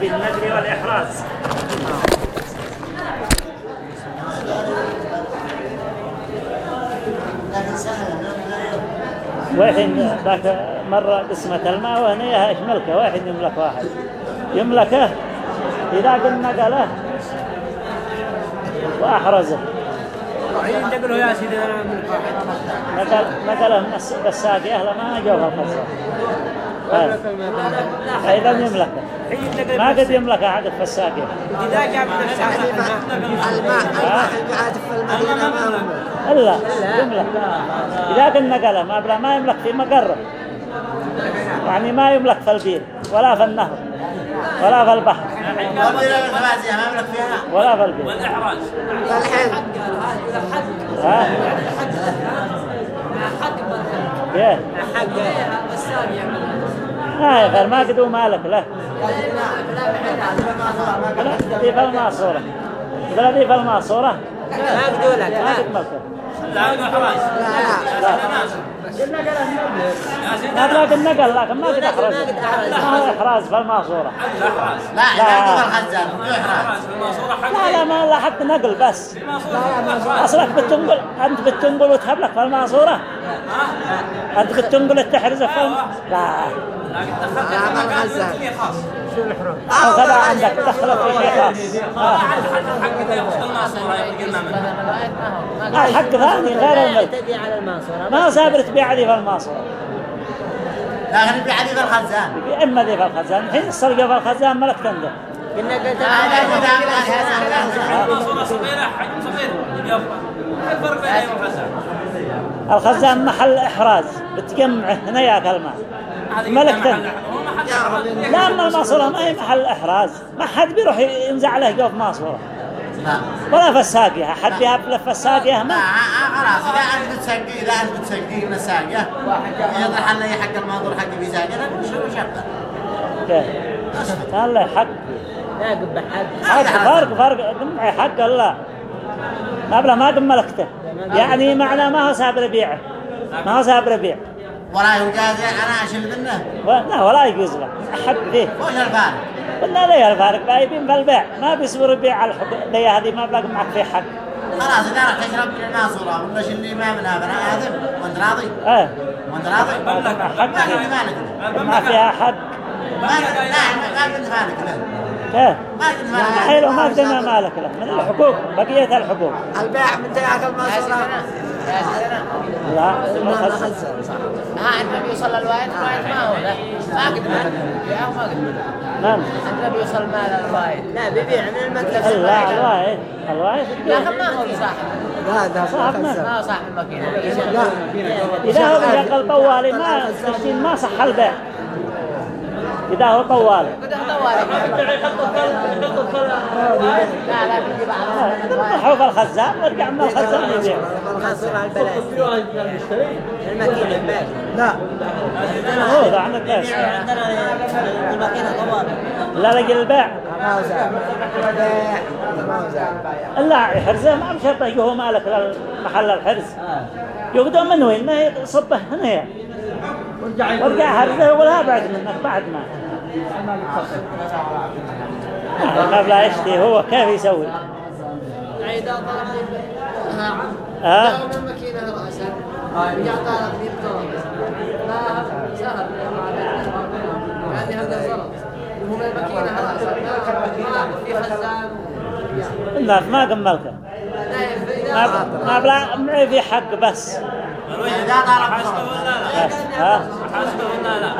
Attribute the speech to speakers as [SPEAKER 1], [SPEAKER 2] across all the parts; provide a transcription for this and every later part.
[SPEAKER 1] بالنجر والإحراز. واحد ذاك مرة قسمة الماء وهنا ملكه؟ واحد يملك واحد. يملكه؟ إذا قلنا قاله. وأحرزه.
[SPEAKER 2] ينتقلوا يا سيدي أنا من واحد
[SPEAKER 1] نقل نقله بالساقي أهله ما جوه القصة أيضا يملكه ما قد يملك أحد في الساقي
[SPEAKER 2] اذا جاب نفس
[SPEAKER 3] الماء الماء في المدينة ما
[SPEAKER 1] إلا يملك إذا قلنا قاله ما يملك في مقره يعني ما يملك في البير ولا في النهر ولا في البحر ولا في البير
[SPEAKER 4] والإحراج
[SPEAKER 3] فالحين
[SPEAKER 1] ها إيه هاي غير ما قدوا مالك له لا لا دي في الماسورة
[SPEAKER 2] ما قدوا لك
[SPEAKER 1] ما قد ملكه
[SPEAKER 4] لا الإحراج
[SPEAKER 1] ما بلاك النقل لكن ما قد أحرز ما هو إحراز. في الماسورة
[SPEAKER 4] الإحراج
[SPEAKER 5] لا إذا قبل خزان
[SPEAKER 4] الإحراج في الماسورة حق.
[SPEAKER 1] لا لا ما لا حق نقل بس.
[SPEAKER 4] الماسورة
[SPEAKER 1] أصلك بتنقل أنت بتنقل وتهبلك في الماسورة أنت بتنقل تحرزه في الم... لا
[SPEAKER 4] لكن دخلت
[SPEAKER 3] خزان.
[SPEAKER 4] فيه خاص
[SPEAKER 1] أو كذا عندك دخلت في شيء خاص آه.
[SPEAKER 4] حق ذا يخص الماسورة يقلنا منه
[SPEAKER 1] آه، حق ثاني غير
[SPEAKER 2] المنصورة
[SPEAKER 1] ما صابر تبيع في الماسورة
[SPEAKER 5] لكن يبيع علي بالخزان
[SPEAKER 1] إما دي في الخزان الحين السرقة في الخزان ملك تنده
[SPEAKER 2] قلنا قلت
[SPEAKER 4] الماسورة الخزان
[SPEAKER 1] محل إحراز. بتجمعه هنا ياكل الماء ملك
[SPEAKER 4] محل
[SPEAKER 1] لا أما المأسورة ما هي محل إحراز. ما حد بيروح ينزع له جوف مأسورة.
[SPEAKER 5] لا
[SPEAKER 1] ولا في الساقية حد في الساقية
[SPEAKER 5] لا
[SPEAKER 1] ما
[SPEAKER 5] خلاص إذا أنت بتسقي إذا أنت بتسقي من الساقية يطرح لنا حق المنظور حق في ساقية شو شغل
[SPEAKER 1] كيف قال له حق.
[SPEAKER 2] لا قب حد
[SPEAKER 1] حق. فرق فرق. قمعي حق الله قبل ما قم ملكته. يعني معنى ما هو سابر بيعه ما هو سابر بيع
[SPEAKER 5] ولا يجاز أنا أشيل منه؟
[SPEAKER 1] لا ولا يجوز له. حق فيه.
[SPEAKER 5] وش الفارق؟
[SPEAKER 1] قلنا ليه الفارق. بايبين في البيع. ما بيصبر يبيع على الحق. ليه هذه ما بلاقي معك في حق.
[SPEAKER 5] خلاص إذا رحت تشرب من الماسورة ولا اللي ما منها بنا آدم وأنت راضي؟
[SPEAKER 1] إيه.
[SPEAKER 5] وأنت راضي؟
[SPEAKER 1] حق.
[SPEAKER 5] ما
[SPEAKER 1] فيه.
[SPEAKER 5] مالك.
[SPEAKER 1] ما فيها حق.
[SPEAKER 5] ما كنت لا ما مالك. له
[SPEAKER 1] إيه
[SPEAKER 5] ما
[SPEAKER 1] حلو ما مالك له من الحقوق؟ بقية الحقوق.
[SPEAKER 3] البيع من تياك المنصورة
[SPEAKER 1] لا.
[SPEAKER 3] خزان صح
[SPEAKER 6] ها عندما بيوصل الوايد الوايد ما هو. لا. ما قد يا ما قد
[SPEAKER 1] نعم.
[SPEAKER 6] عندما بيوصل مال الوايد
[SPEAKER 2] لا بيبيع من المكتب
[SPEAKER 1] لا الواحد. الواحد.
[SPEAKER 6] لكن ما هو صاحب.
[SPEAKER 3] لا ده. خزان
[SPEAKER 6] ما هو صاحب الماكينة
[SPEAKER 3] لا.
[SPEAKER 1] إذا هو يقل طوالي ما ما صح البيع. إذا
[SPEAKER 6] قد طوالي لا لا بيجي بعض
[SPEAKER 1] في الخزان ونرجع من الخزان يبيع.
[SPEAKER 2] المنصورة على البلد الماكينة الباقي
[SPEAKER 3] لا.
[SPEAKER 1] هو عندك بس
[SPEAKER 2] عندنا الماكينة طوال
[SPEAKER 1] لا لقي
[SPEAKER 3] ما زين بيع ما هو زين
[SPEAKER 1] إلا يحرزه ما بشرط يجيه مالك للمحل الحرز. يقدم من وين؟ ما يصبه هنا. وارجع حرزة ولا بعد منك بعد ما. ما بلا يشتي هو كيف يسوي؟ ها؟
[SPEAKER 6] رجع طالب في لا سهل هذا ما في خزان
[SPEAKER 1] الناس ما قملك. ما ما بلا معي في حق بس.
[SPEAKER 5] ضرب
[SPEAKER 4] حسبه ولا لا؟ حسبه ولا لا؟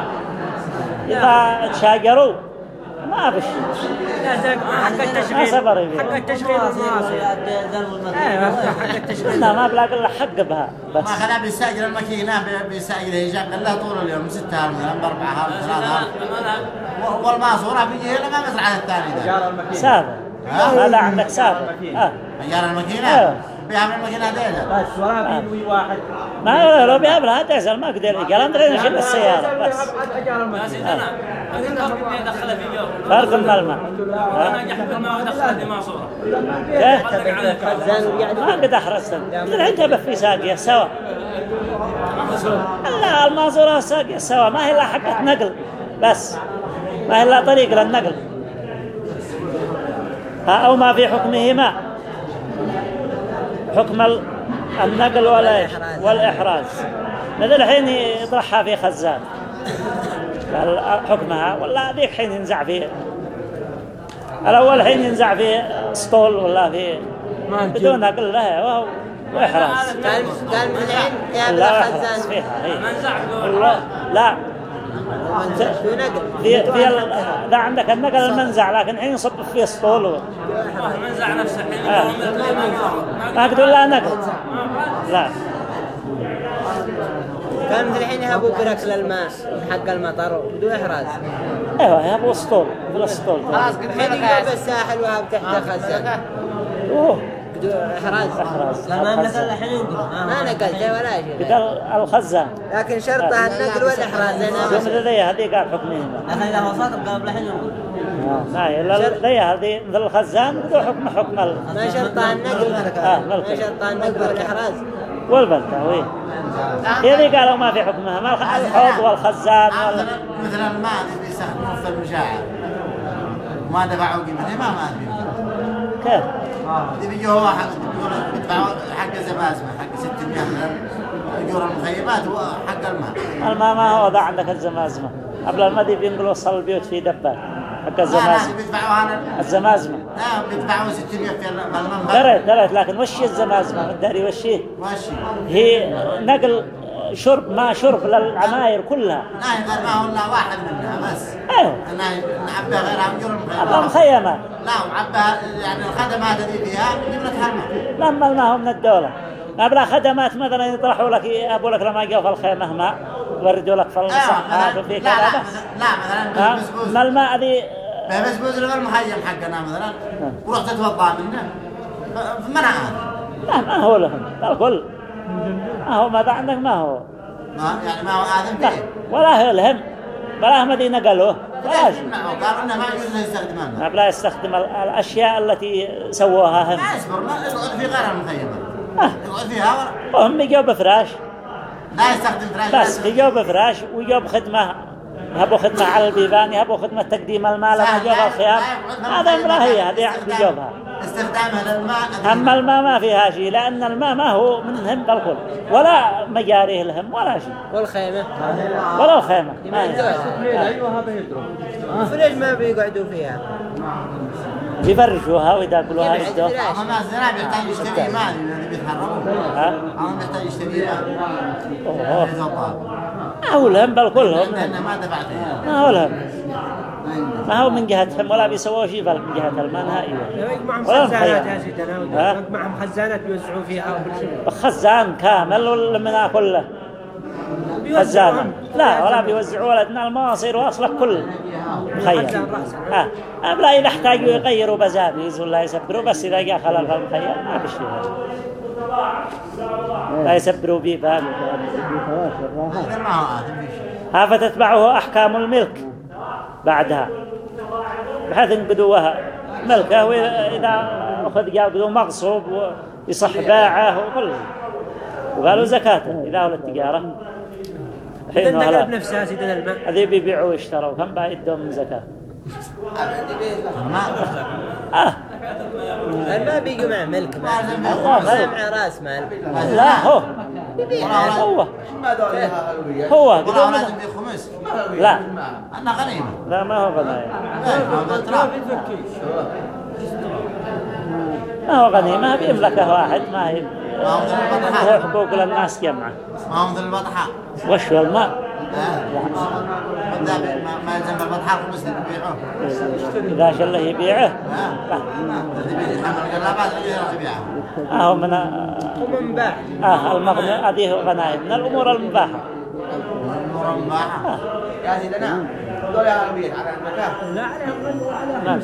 [SPEAKER 1] إذا تشاجروا ما بش
[SPEAKER 2] حق
[SPEAKER 1] ما
[SPEAKER 2] التشغيل
[SPEAKER 1] صبر
[SPEAKER 2] حق التشغيل المعاصي حق التشغيل.
[SPEAKER 1] لا ما بلاقي إلا حق بها
[SPEAKER 5] ما
[SPEAKER 1] بس
[SPEAKER 5] خلا بيستأجر الماكينة بي- بيستأجر هشام له طول اليوم ستة هرم بأربعة و- والماسورة بيجي هنا ما مزرعة الثاني ده.
[SPEAKER 1] سابر
[SPEAKER 5] ها؟
[SPEAKER 1] هذا عندك سابر ها
[SPEAKER 5] أيار الماكينة؟
[SPEAKER 1] أيوه.
[SPEAKER 5] بيعمل الماكينة ديزل
[SPEAKER 2] بس ولا بيدوي واحد.
[SPEAKER 1] ما لو بيها تزل ما قدر. قال اندري نشيل السيارة؟ بس.
[SPEAKER 4] فرق نجح ما
[SPEAKER 1] قد احرزت أنت بفي ساقية سوا. لا المازورة ساقية سوا. ما هي الا حقة نقل بس. ما هي الا طريق للنقل. ها أو ما في حكمهما. حكم ال- النقل ولا والإحراز. مثل الحين يطرحها في خزان. حكمها. ولا ذيك حين ينزع في الأول حين ينزع في سطول ولا في بدون نقل له وهو وإحراز.
[SPEAKER 3] قال قال من الحين يا
[SPEAKER 1] لا
[SPEAKER 3] ابن
[SPEAKER 1] إحراز
[SPEAKER 3] خزان.
[SPEAKER 1] فيها والله لا.
[SPEAKER 3] شو نقل
[SPEAKER 1] في في ذا عندك النقل المنزع لكن حين يصب فيه سطول و-
[SPEAKER 4] منزع نفسه حين مثل ما
[SPEAKER 1] تقول لا نقل. لا.
[SPEAKER 3] كان مثل الحين يهبوا برك للماء حق المطر بدون إحراز.
[SPEAKER 1] أيوه يا ابو سطول بلا سطول
[SPEAKER 6] خلاص
[SPEAKER 3] الحين
[SPEAKER 6] لك
[SPEAKER 3] يقول بالساحل وهب تحت خزان أوه. إحراز.
[SPEAKER 1] إحراز.
[SPEAKER 3] ما
[SPEAKER 1] الخزان.
[SPEAKER 3] الحين يقول ما نقلته ولا شيء.
[SPEAKER 1] قال الخزان
[SPEAKER 3] لكن شرطها النقل والإحراز
[SPEAKER 1] يوم
[SPEAKER 3] أنا
[SPEAKER 1] ذي هذه قال حكمهما
[SPEAKER 3] لكن إذا هو صادق قبل الحين
[SPEAKER 1] ما هي الا ذي هذه مثل الخزان بدو حكم حكم ال...
[SPEAKER 3] ما شرطها النقل.
[SPEAKER 1] آه،
[SPEAKER 3] ما
[SPEAKER 1] ملك.
[SPEAKER 3] شرطها. النقل والإحراز.
[SPEAKER 1] والبلدة وين هي ذي قالوا ما في حكمها. ما الحوض والخزان وال...
[SPEAKER 5] مثلا مثلا الماء اللي بيستخدموه في المشاعر. ما دفعوا قيمته ما ما أدري.
[SPEAKER 1] كيف
[SPEAKER 5] اللي بيجوا هو حق حق الزمازمه حق 600 مثلا اجور المخيمات هو حق الماء.
[SPEAKER 1] الماء ما هو ذا عندك الزمازمة قبل المدي بينقلوا وصل البيوت في دبان. حق الزمازمة
[SPEAKER 5] بيدفعوا هذا
[SPEAKER 1] الزمازمة
[SPEAKER 5] لا بيدفعوا 600 في المنبر.
[SPEAKER 1] دريت دريت لكن وش هي الزمازمة الداري وش هي؟
[SPEAKER 5] ماشي
[SPEAKER 1] هي نقل شرب ما شرب للعماير كلها.
[SPEAKER 5] لا يقال ما هو إلا واحد منها بس. أنا نعبيها غير
[SPEAKER 1] أبغى
[SPEAKER 5] المخيمات
[SPEAKER 1] مخيمات
[SPEAKER 5] لا وعبها يعني الخدمات اللي فيها جبلتها الماء
[SPEAKER 1] لما ما هو من الدولة. قبل خدمات مثلا يطرحوا لك يأبوا لك لما جاوا في الخيمة ماء يوردوا لك في المصحات وفي
[SPEAKER 5] لا لا
[SPEAKER 1] كذا
[SPEAKER 5] لا مثلا
[SPEAKER 1] ها
[SPEAKER 5] بسبوس.
[SPEAKER 1] ما الماء ذي
[SPEAKER 5] بسبوس غير المخيم حقنا مثلا. ورحت اتوضا منه ف- منعها
[SPEAKER 1] لا ما هو لهم الكل. هو ماذا عندك ما هو.
[SPEAKER 5] ما يعني ما هو آدم فيه.
[SPEAKER 1] ولا هو لهم ولا هم ذي نقلوه ولا شيء
[SPEAKER 5] قالوا إنه ما يجوز يستخدمها
[SPEAKER 1] ما بلا يستخدم ال- الأشياء التي سووها هم.
[SPEAKER 5] ما يصبر ما يقعد في غير المخيمات
[SPEAKER 1] آه.
[SPEAKER 5] يقعد فيها ورا
[SPEAKER 1] وهم يجوا بفراش
[SPEAKER 5] لا يستخدم فراش
[SPEAKER 1] بس يجوا بفراش ويجوا بخدمة يهبوا خدمة على البيبان يهبوا خدمة تقديم المال لما
[SPEAKER 5] سهل،
[SPEAKER 1] جوا
[SPEAKER 5] لا-
[SPEAKER 1] الخيام هذا هي
[SPEAKER 5] بالمخيمات.
[SPEAKER 1] هذه
[SPEAKER 5] استخدام-
[SPEAKER 1] بيجوبها
[SPEAKER 5] استخدامها للماء
[SPEAKER 1] أما الماء ما فيها شيء لأن الماء ما هو منهم بالكل ولا مجاريه لهم ولا شيء.
[SPEAKER 3] والخيمة
[SPEAKER 1] ولا الخيمة ما هي.
[SPEAKER 3] فليش ما بيقعدوا فيها؟
[SPEAKER 1] يفرشوها ويداقلوها
[SPEAKER 3] يبعد
[SPEAKER 1] يدوها
[SPEAKER 3] فلاش
[SPEAKER 5] أما ما الزراعة بيحتاج يشتري ماء اللي بيتحركوا.
[SPEAKER 1] ها؟
[SPEAKER 5] أما بيحتاج يشتري ماء
[SPEAKER 1] أوه.
[SPEAKER 5] يزوطها.
[SPEAKER 1] ما هو لهم بالكل هم
[SPEAKER 5] لأنه ما
[SPEAKER 1] هو لهم ما هو من جهتهم ولا بيسووا شيء بل من جهة الماء نهائيا
[SPEAKER 2] معهم
[SPEAKER 1] ولا
[SPEAKER 2] خزانات يا سيدنا
[SPEAKER 1] ها؟
[SPEAKER 2] معهم خزانات يوزعوا فيها وكل شيء.
[SPEAKER 1] خزان كامل ولا منها كله خزانة. لا ولا بيوزعوا ولدنا المواصير وأصلك كل. مخيم. ها. أبلا إذا احتاجوا يغيروا بزابيز ولا يسبروا بس إذا جاء خلل في المخيم ما بيشتغل لا يسبروا بيبان.
[SPEAKER 5] ما في شيء
[SPEAKER 1] ها فتتبعه أحكام الملك. بعدها. بحيث ينقدوها ملكه وإذا أخذ جاء مغصوب ويصح باعه وكل. وقالوا زكاته إذا هو للتجارة حين
[SPEAKER 2] النقل
[SPEAKER 1] ولا
[SPEAKER 2] بنفسها سيدنا الماء
[SPEAKER 1] هذي بيبيعوا ويشتروا. كم بقى يدهم من زكاة؟ آه
[SPEAKER 3] الماء بيجوا مع ملك ما ما. مع راس مال
[SPEAKER 1] لا هو هو هو
[SPEAKER 5] في خمس
[SPEAKER 1] لا
[SPEAKER 5] أنا غنيمة
[SPEAKER 1] لا ما هو
[SPEAKER 5] ليش؟ ما هو.
[SPEAKER 1] ما غنيمة بيملكه واحد ما هي
[SPEAKER 5] ما هو
[SPEAKER 1] حقوق للناس جمعة
[SPEAKER 5] ما هو مثل البطحاء
[SPEAKER 1] وش الماء
[SPEAKER 5] ما ما
[SPEAKER 1] إذا يبيعه
[SPEAKER 5] يروح يبيعها
[SPEAKER 1] آه هو من آه المغنى هذه غنائم من الأمور المباحة
[SPEAKER 5] النور مباحة
[SPEAKER 7] يا سيدنا دول على المكان
[SPEAKER 1] نعم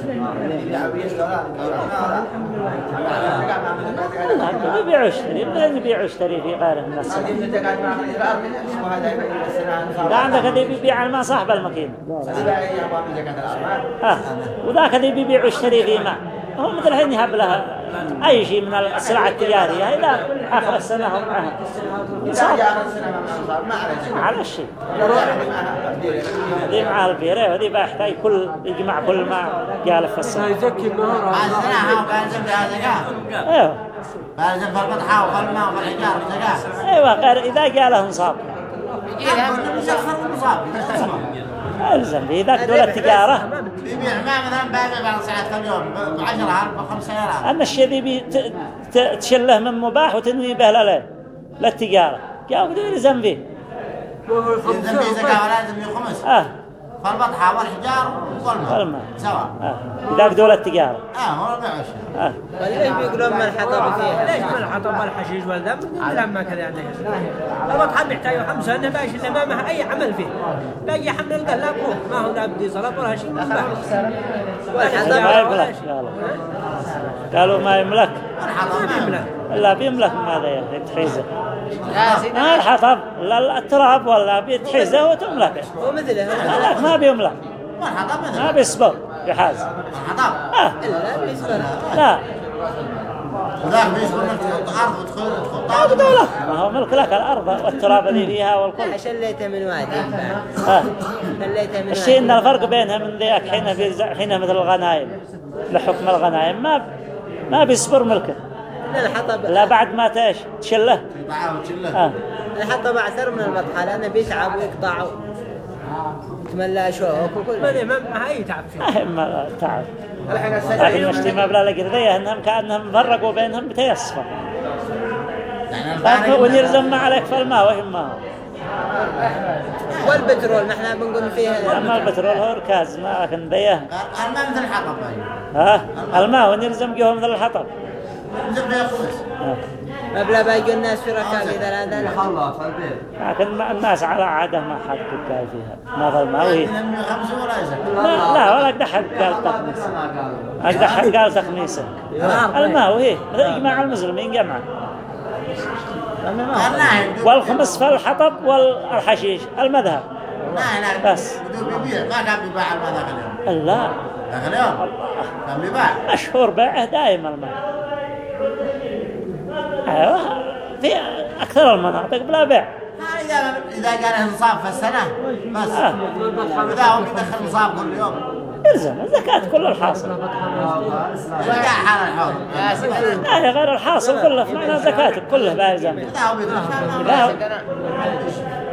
[SPEAKER 1] يبيع ويشتري بدين يبيع ويشتري في غيره من السنة لا عندك اللي بيبيع الماء صاحب الماكينة آه وذاك اللي بيبيع ويشتري في ماء هو مثل الحين يهب لها أي شيء من السلع التجارية إذا آخر السنة هم معها نصاب على الشيء هذه معها البيرة وهذه بيحتاج كل يجمع كل ما جالف في السنة
[SPEAKER 2] يزكي النهار
[SPEAKER 5] بعد سنة وكان زكاة زكاة
[SPEAKER 1] أيوه
[SPEAKER 5] بعد زكاة البطحة وخلما والحجار زكاة
[SPEAKER 1] أيوه غير إذا جاله نصاب
[SPEAKER 5] يزخر المصاب
[SPEAKER 1] ألزم به إذا دولة التجارة
[SPEAKER 5] يبيع ما مثلا بعد ساعات كل يوم؟ ب 10 ب 5 ريالات
[SPEAKER 1] أن الشيء ذي بي ت- ت- تشله من مباح وتنوي به لليل للتجارة جاء بدون يلزم به
[SPEAKER 5] يلزم به زكاة ولا يلزم به خمس.
[SPEAKER 1] آه.
[SPEAKER 5] فالبطحة والحجار والماء. سواء.
[SPEAKER 1] آه. إذا دولة التجارة
[SPEAKER 5] آه هو ربع عشر.
[SPEAKER 1] آه.
[SPEAKER 3] وليش بيقولون ما الحطب فيها؟
[SPEAKER 2] ليش ما الحطب؟ والحشيش والذنب لما كذا يعني. البطحة بيحتاجوا خمسة أنه باش إنه ما معها أي عمل فيه. باقي حمل القلب هو ما هو لا بدي صلاة ولا شيء ما
[SPEAKER 1] ما يملك قالوا ما يملك.
[SPEAKER 5] الحطب
[SPEAKER 2] يملك.
[SPEAKER 1] إلا بيملك ماذا يتحيزه
[SPEAKER 6] يا سيدي
[SPEAKER 1] ما الحطب لا التراب ولا بيتحيزه وتملك
[SPEAKER 3] ومثله
[SPEAKER 1] هذاك ما بيملك
[SPEAKER 5] والحطب
[SPEAKER 1] ما بيصبر يحاز
[SPEAKER 5] الحطب
[SPEAKER 1] آه.
[SPEAKER 3] بيسبر
[SPEAKER 1] لا.
[SPEAKER 5] وذاك بيسبر انك تحط ارض وتدخل
[SPEAKER 1] ما ما هو ملك لك الأرض والتراب اللي فيها والكل.
[SPEAKER 3] شليته من وادي.
[SPEAKER 1] آه.
[SPEAKER 3] شليته من
[SPEAKER 1] الشيء ان الفرق بينها من ذاك حين في حين مثل الغنائم. لحكم الغنائم ما ما بيصبر ملكه.
[SPEAKER 3] الحطب
[SPEAKER 1] لا بعد ما تاش تشله.
[SPEAKER 5] تعاود تشله
[SPEAKER 1] آه.
[SPEAKER 3] الحطب أعثر من البطحة لأنه بيتعب ويقطع تملى شوك وكل
[SPEAKER 2] ما ما أي تعب فيه
[SPEAKER 1] ما هي تعب لكن مشتي ما بلا لقرذية أنهم كأنهم فرقوا بينهم بتيسفر
[SPEAKER 5] يعني
[SPEAKER 1] ونلزم ما عليك فالماء وهم ما. هو
[SPEAKER 3] والبترول نحن بنقول فيها
[SPEAKER 1] أما البترول هو ركاز ما لكن ذيه
[SPEAKER 5] الماء مثل الحطب.
[SPEAKER 1] ها؟ الماء ونلزم جوه مثل الحطب. آه.
[SPEAKER 3] مبلغ باقي الناس في ركاك إذا لا ذلك
[SPEAKER 1] لكن الناس على عادة ما حد قال فيها ما الماء وهي لا لا ولا أقدر حد قال تخميس أقدر حد قال تخميسه الماء وهي إجماع المسلمين جمعا والخمس في الحطب والحشيش المذهب بس.
[SPEAKER 5] بدون بيبيع ما كان بيباع اليوم
[SPEAKER 1] لا
[SPEAKER 5] اليوم كان بيباع
[SPEAKER 1] مشهور بيعه دائما أيوة في أكثر المناطق بلا بيع.
[SPEAKER 5] ها إذا إذا قال نصاب في السنة بس.
[SPEAKER 1] آه.
[SPEAKER 5] إذا هو بيدخل نصاب كل يوم.
[SPEAKER 1] يلزم الزكاة كل الحاصل.
[SPEAKER 5] يرجع حال
[SPEAKER 6] سيدي
[SPEAKER 1] لا غير الحاصل كله. في معنى زكاته كله بيلزم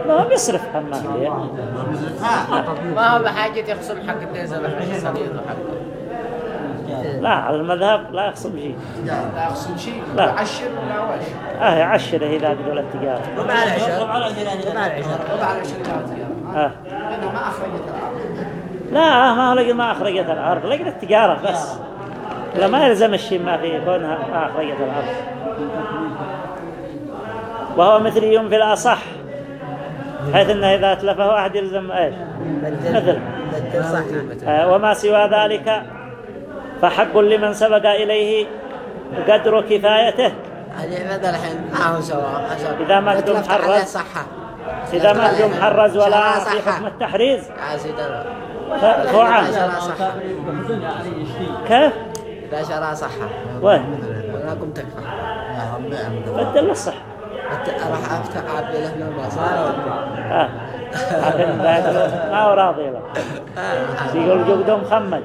[SPEAKER 1] ما هو بيصرف ما هي.
[SPEAKER 5] ها
[SPEAKER 6] ما هو بحاجة يخصم حق الصغير وحقه
[SPEAKER 1] لا على المذهب لا يخصم شيء.
[SPEAKER 6] لا يخصم شيء.
[SPEAKER 1] لا.
[SPEAKER 6] عشر ولا وش
[SPEAKER 1] آه عشرة إذا دول التجارة.
[SPEAKER 3] ربع العشر ربع العشر
[SPEAKER 6] ربع العشر
[SPEAKER 1] آه.
[SPEAKER 6] لأنه ما أخرجت الأرض.
[SPEAKER 1] لا ما هو لقي ما أخرجت الأرض. لقي التجارة بس. لا ما يلزم الشيء ما فيه كونها ما أخرجت الأرض. وهو مثل يوم في الأصح حيث أنه إذا تلفه واحد يلزم إيش؟ مثل. آه، وما سوى ذلك فحق لمن سبق إليه قدر كفايته.
[SPEAKER 3] الحين سواء
[SPEAKER 1] إذا ما
[SPEAKER 3] عليه
[SPEAKER 1] حرز. إذا ما تقوم حرز ولا في. حكم التحريز.
[SPEAKER 3] صحة.
[SPEAKER 1] كيف؟
[SPEAKER 3] إذا شرع صحة.
[SPEAKER 1] وين؟
[SPEAKER 3] ولا قمت تكفى.
[SPEAKER 5] يا ربي عمد
[SPEAKER 1] بدل الصح
[SPEAKER 3] راح أفتح عبد له من المصاري
[SPEAKER 1] ما هو راضي له يقول يقدم محمد.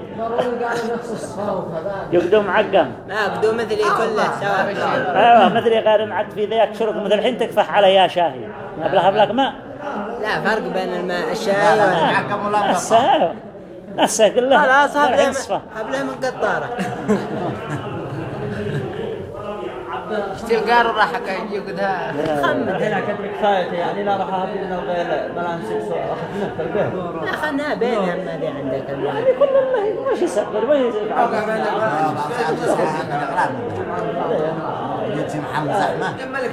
[SPEAKER 1] يقدم عقم
[SPEAKER 3] لا بدون مثلي كله سواء.
[SPEAKER 1] أيوه مثل غير انعد في ذاك شرط مثل الحين تكفح على يا شاهي. أبلغ أبلغ ما.
[SPEAKER 3] لا فرق بين الماء الشاي وال-
[SPEAKER 5] عقب ولا
[SPEAKER 1] نسه أيوه نسه قل له.
[SPEAKER 3] خلاص هبله
[SPEAKER 1] صفى
[SPEAKER 3] هبله قطارة
[SPEAKER 6] تلقى راح يقدها
[SPEAKER 2] خمد هنا كتب كفايته يعني لا راح اهب من الغير تلقاه
[SPEAKER 3] لا خلنا بينهم ما دي عندك الماء
[SPEAKER 1] كل الله وش يسبر وش
[SPEAKER 5] محمد زحمة
[SPEAKER 7] ما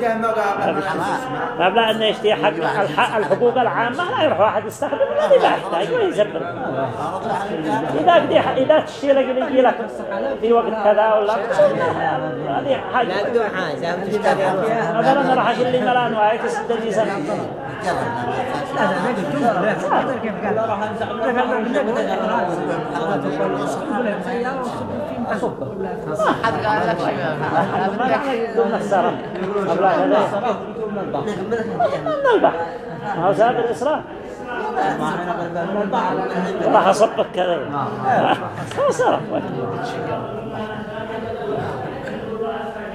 [SPEAKER 1] ما بلا انه يشتي حق الحق الحقوق العامه لا يروح واحد يستخدم الذي لا يحتاج ويزبر اذا بدي اذا تشتي لك اللي يجي لك في وقت كذا ولا هذه
[SPEAKER 3] لا
[SPEAKER 1] حاجة
[SPEAKER 3] بدون حاجة
[SPEAKER 1] أنا راح اشيل لي ملان تسدني سنه
[SPEAKER 2] لهم سيارة وصبوا في محل
[SPEAKER 6] حد قال لك شيء
[SPEAKER 1] ما نحن يقولون السرم أبلا هذا من البحر. ما هو سبب الإسراف راح أصبك كذا هو سرف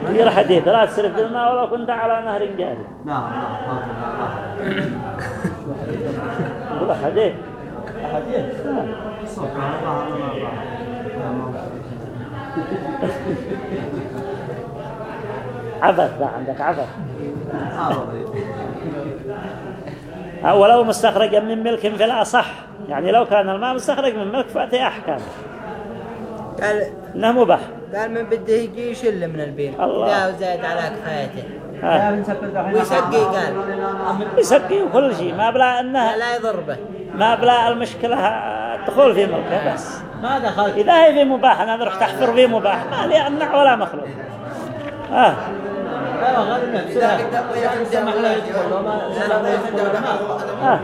[SPEAKER 1] غير حديث لا تسرف بالماء ولو كنت على نهر جاري.
[SPEAKER 7] نعم
[SPEAKER 1] يقول حديث. عبث ذا عندك عبث. ولو مستخرجا من ملك في الأصح. يعني لو كان الماء مستخرج من ملك فأتي أحكام
[SPEAKER 3] قال
[SPEAKER 1] إنه مباح.
[SPEAKER 3] قال من بده يجي يشل من البير
[SPEAKER 1] الله.
[SPEAKER 3] لا وزاد على كفايته.
[SPEAKER 1] ها.
[SPEAKER 3] ويسقي قال.
[SPEAKER 1] يسقي وكل شيء. ما بلا أنها
[SPEAKER 3] لا يضر به
[SPEAKER 1] ما بلا المشكلة الدخول في ملكه بس.
[SPEAKER 7] ما دخل
[SPEAKER 1] إذا هي في مباح أنا نروح تحفر في مباح. ما لي أمنع ولا مخلوق. آه.
[SPEAKER 7] أيوه
[SPEAKER 1] آه.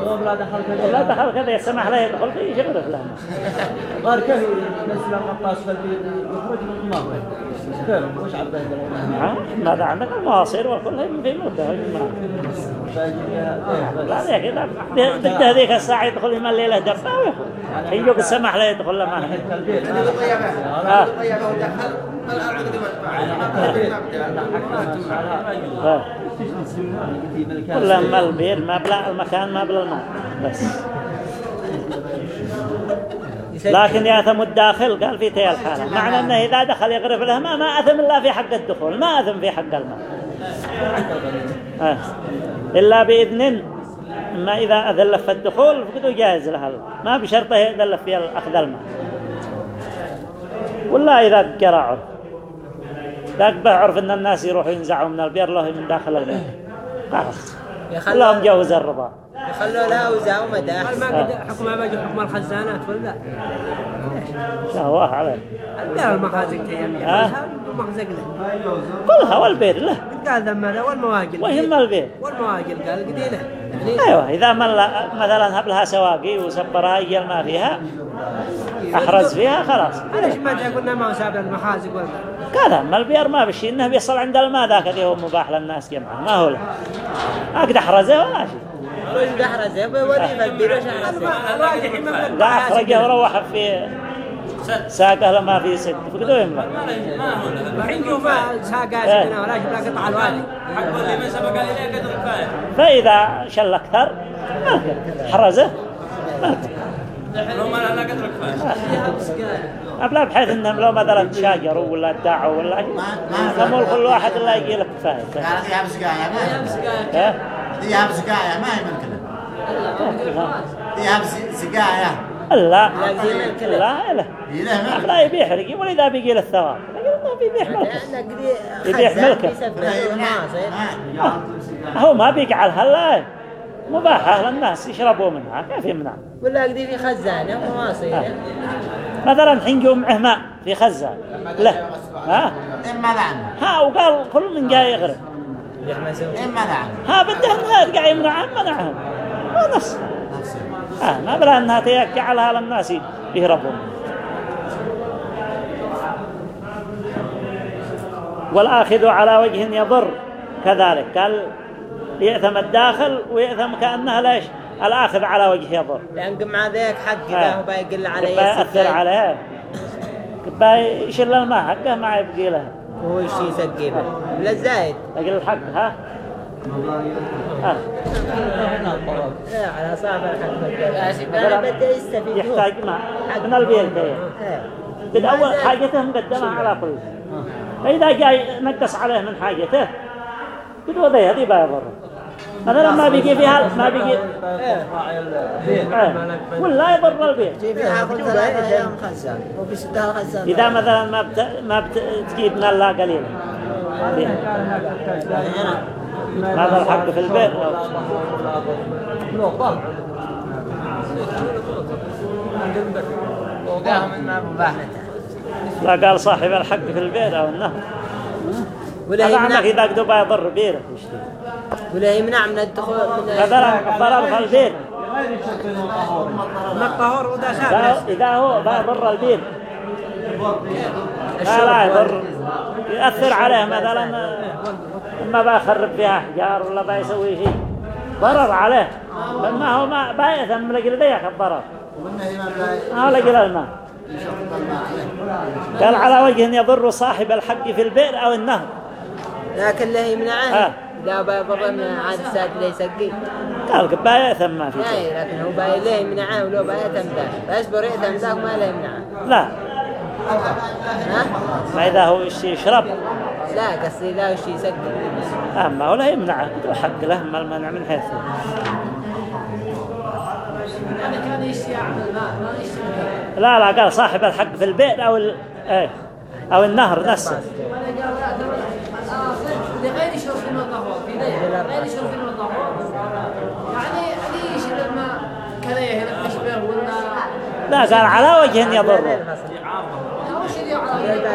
[SPEAKER 7] هو بلا دخل كذا
[SPEAKER 1] لا دخل كذا يسمح له يدخل فيه شغل فلان
[SPEAKER 7] غير كيف مثل القطاس في يخرج من الماء كيف وش
[SPEAKER 1] آه. ماذا عندك المواصير وكل هم في ملكه لا ذيك إذا بده هذيك الساعة يدخل يمل ويخرج حين يوم سمح له يدخل له ما آه. آه. كل ما البير ما بلا المكان ما بلا الماء بس. لكن يأثم الداخل قال في تي الحالة معنى أنه إذا دخل يغرف له ما ما أثم إلا في حق الدخول ما أثم في حق الماء آه. إلا بإذن ما إذا أذل في الدخول فقدوا جائز له. الماء. ما بشرطه يذل في أخذ الماء ولا إذا قرأ عرف ذاك به عرف أن الناس يروحوا ينزعوا من البير له من داخل البير. خلاص كلهم جوز الرضا
[SPEAKER 3] يخلوا لا وزا ومداح
[SPEAKER 2] قال ما قد حكم ما بيجي حكم الخزانات ولا
[SPEAKER 1] شهواه عليه
[SPEAKER 2] لا المخازق تيمي
[SPEAKER 1] آه.
[SPEAKER 2] مخزق له
[SPEAKER 1] كلها والبير له.
[SPEAKER 2] قال ذم هذا والمواقل.
[SPEAKER 1] وهم البير
[SPEAKER 2] والمواقل قال قديله يعني
[SPEAKER 1] أيوه إذا مل مثلا هب لها سواقي وسبرها يجي ما فيها أحرز فيها خلاص.
[SPEAKER 2] ليش ما قلنا ما هو سابع المخازق ولا
[SPEAKER 1] كذا ما البير ما بشي إنه بيصل عند الماء ذاك اللي هو مباح للناس جمعا. ما هو له. أقد أحرزه ولا شيء لا وروح في ساقه لما في ست فقدوا يملا
[SPEAKER 2] الحين شوف
[SPEAKER 1] إيه.
[SPEAKER 2] هنا ولا شوف قطع الوادي
[SPEAKER 4] حق اللي ما سبق إليه قدر كفاية
[SPEAKER 1] فاذا شل أكثر ما كان. حرزه ما
[SPEAKER 4] ما لا قدر كفاية
[SPEAKER 1] أبلا بحيث انهم لو مثلا تشاجروا ولا ادعوا ولا شيء كل واحد الله يجي لك
[SPEAKER 5] همس قاية ما
[SPEAKER 1] ها؟
[SPEAKER 5] ذي همس قاية ما هي ممكنة ذي همس سقاية
[SPEAKER 1] لا
[SPEAKER 3] لا
[SPEAKER 1] لا لا
[SPEAKER 5] هي له ملك
[SPEAKER 1] لا يبيح رقي ولا إذا بيجي له ما بيبيح ملكه. يبيح ملكه.
[SPEAKER 5] يمنع
[SPEAKER 1] هو ما بيجعلها لا مباحة للناس يشربوا منها كيف يمنع؟
[SPEAKER 3] ولا قدي في خزانة ومواصي
[SPEAKER 1] مثلا حين جو معه ماء في خزان له ها؟
[SPEAKER 5] إما لعنة
[SPEAKER 1] ها وقال كل من جاي يغرب
[SPEAKER 5] إما لعنة
[SPEAKER 1] ها بده انها يرجع يمنعهم منعهم ما نفس
[SPEAKER 5] نفسه
[SPEAKER 1] ها ما بلا إنها تجعلها للناس يهربوا والآخذ على وجه يضر. كذلك قال يأثم الداخل ويأثم كأنها ليش؟ الآخذ على وجه يضر.
[SPEAKER 3] لأن مع ذاك حق
[SPEAKER 1] آه.
[SPEAKER 3] إذا هو بيقل عليه
[SPEAKER 1] يأثر عليه. يبقى يشيل الماء حقه ما يبقي له.
[SPEAKER 3] وهو يشي يسقي به ولا زايد؟
[SPEAKER 1] يقل الحق ها؟ ها
[SPEAKER 3] لا على صعب الحق.
[SPEAKER 6] لا
[SPEAKER 3] أنا بدي يستفيد هو.
[SPEAKER 1] يحتاج ماء من البير كيه
[SPEAKER 3] إيه.
[SPEAKER 1] أول حاجته مقدمة على كل فإذا جاي نقص عليه من حاجته بدو ذي هذه بيضر مثلا ما بيجي فيها ما بيجي. ولا يضر
[SPEAKER 3] ثلاثة أيام خزان وفي ستة خزان.
[SPEAKER 1] إذا مثلا ما بت... ما بت... تجيب من الله قليلا هذا الحق في
[SPEAKER 3] مباح
[SPEAKER 1] لا قال صاحب الحق في البيت أو النهر
[SPEAKER 3] ولا
[SPEAKER 1] هذا
[SPEAKER 3] يمنع
[SPEAKER 1] إذا قدوا بيضر بيره
[SPEAKER 3] ولا يمنع من الدخول من
[SPEAKER 1] مثلا ضرر في
[SPEAKER 2] من الطهور وده
[SPEAKER 1] إذا- هو بيضر البير لا لا يضر. يأثر عليه مثلا ما بيخرب فيها أحجار ولا بيسوي شيء. ضرر عليه. ما هو ما بيأثم لقل ذيك الضرر. هو لقل الماء قال على وجه يضر صاحب الحق في البئر أو النهر.
[SPEAKER 3] لكن له يمنعه.
[SPEAKER 1] آه.
[SPEAKER 3] لا من عاد الساد ليس قي
[SPEAKER 1] قال بيأثم ما في شيء
[SPEAKER 3] اي لكن هو باي له يمنعه ولو بايتم ذاك بيصبر يأتم ذاك ما له يمنعه
[SPEAKER 1] لا.
[SPEAKER 3] ها؟
[SPEAKER 1] ما إذا هو يشرب
[SPEAKER 3] لا قصدي لا شيء يسقي
[SPEAKER 1] أما هو لا يمنعه حق له ما المنع من حيث. لا لا قال صاحب الحق في البئر أو ال... إيه أو النهر نفسه
[SPEAKER 6] وأنا قال لا ترى الاصل لغير شرب وطهور في
[SPEAKER 1] لا قال على وجه
[SPEAKER 6] على